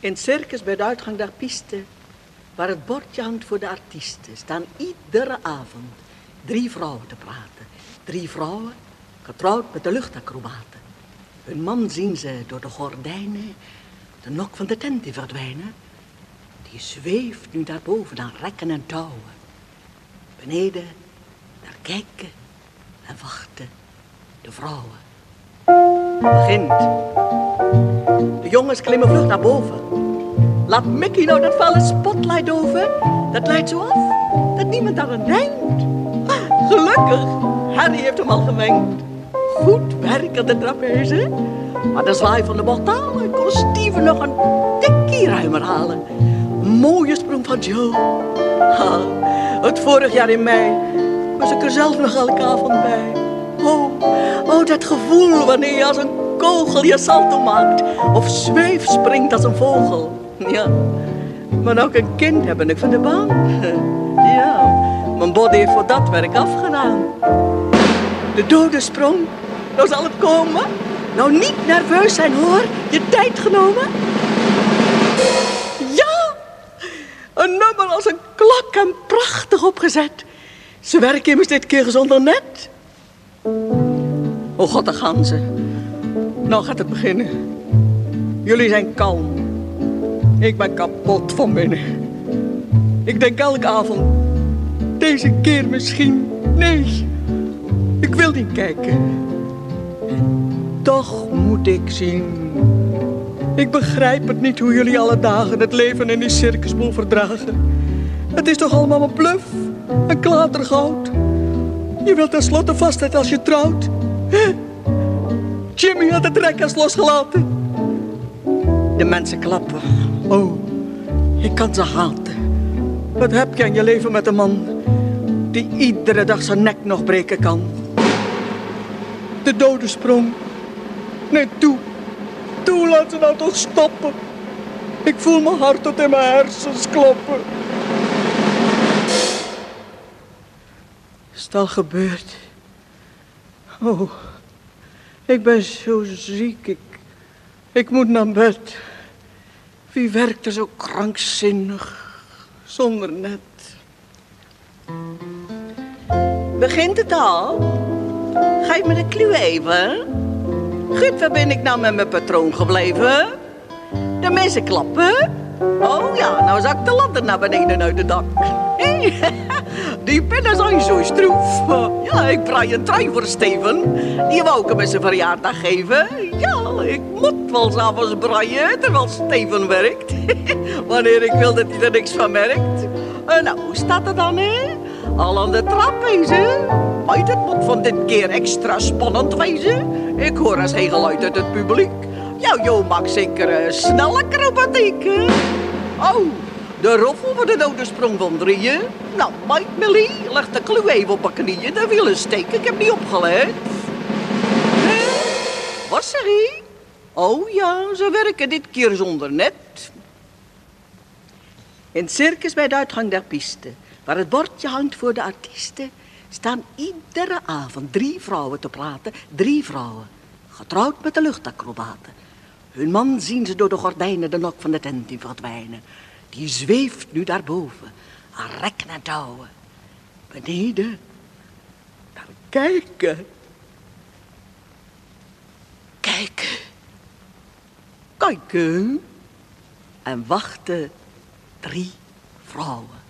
In het circus bij de uitgang der piste, waar het bordje hangt voor de artiesten, staan iedere avond drie vrouwen te praten. Drie vrouwen, getrouwd met de luchtacrobaten. Hun man zien ze door de gordijnen, de nok van de tent die verdwijnen. Die zweeft nu daarboven aan rekken en touwen. Beneden, daar kijken en wachten de vrouwen. Begint. De jongens klimmen vlug naar boven. Laat Mickey nou dat vuile spotlight over. Dat leidt zo af dat niemand daar aan denkt. Gelukkig, Harry heeft hem al gemengd. Goed werk aan de trapeze. Maar de zwaai van de mortalen kon Steven nog een tikkie ruimer halen. Mooie sprong van Joe. Ha, het vorig jaar in mei was ik er zelf nog elke avond bij. Oh, dat gevoel wanneer je als een kogel je salto maakt. Of zweef springt als een vogel. Ja, maar ook een kind heb ik van de baan. Ja, mijn body heeft voor dat werk afgedaan. De dode sprong, nou zal het komen. Nou niet nerveus zijn hoor, je tijd genomen. Ja, een nummer als een klok en prachtig opgezet. Ze werken immers dit keer zonder net. Oh god, daar gaan ze. Nou gaat het beginnen. Jullie zijn kalm. Ik ben kapot van binnen. Ik denk elke avond, deze keer misschien. Nee, ik wil niet kijken. Toch moet ik zien. Ik begrijp het niet hoe jullie alle dagen het leven in die circusboel verdragen. Het is toch allemaal een bluff, een klatergoud. Je wilt tenslotte vastheid als je trouwt. Jimmy had het rekkers losgelaten. De mensen klappen. Oh, ik kan ze haten. Wat heb je aan je leven met een man die iedere dag zijn nek nog breken kan? De dode sprong. Nee, toe. Toe, laat ze nou toch stoppen. Ik voel mijn hart tot in mijn hersens kloppen. Is het al gebeurd? Oh, ik ben zo ziek. Ik, ik moet naar bed. Wie werkt er zo krankzinnig, zonder net? Begint het al? Geef me de kluw even. Gut, waar ben ik nou met mijn patroon gebleven? De mensen klappen. Oh ja, nou zak de ladder naar beneden uit het dak. Die pennen zijn zo stroef. Ja, ik braai een trui voor Steven. Die wou ik hem met zijn verjaardag geven. Ja, ik moet wel s'avonds braaien terwijl Steven werkt. Wanneer ik wil dat hij er niks van merkt. Uh, nou, hoe staat het dan, hè? Al aan de trap wezen. Maar het moet van dit keer extra spannend wezen. Ik hoor eens geen geluid uit het publiek. Jouw Jo maakt zeker uh, snelle acrobatiek? Oh, de roffel voor de dode sprong van drieën. Nou, Mike Millie, leg de kluw even op mijn knieën. De wielen steken, ik heb niet. Wat zeg je? Oh ja, ze werken dit keer zonder net. In het circus bij de uitgang der piste, waar het bordje hangt voor de artiesten, staan iedere avond drie vrouwen te praten. Drie vrouwen, getrouwd met de luchtacrobaten. Hun man zien ze door de gordijnen de nok van de tent in verdwijnen. Die zweeft nu daarboven, aan rekken en touwen. Beneden, daar kijken. Kijken. Kijken. En wachten drie vrouwen.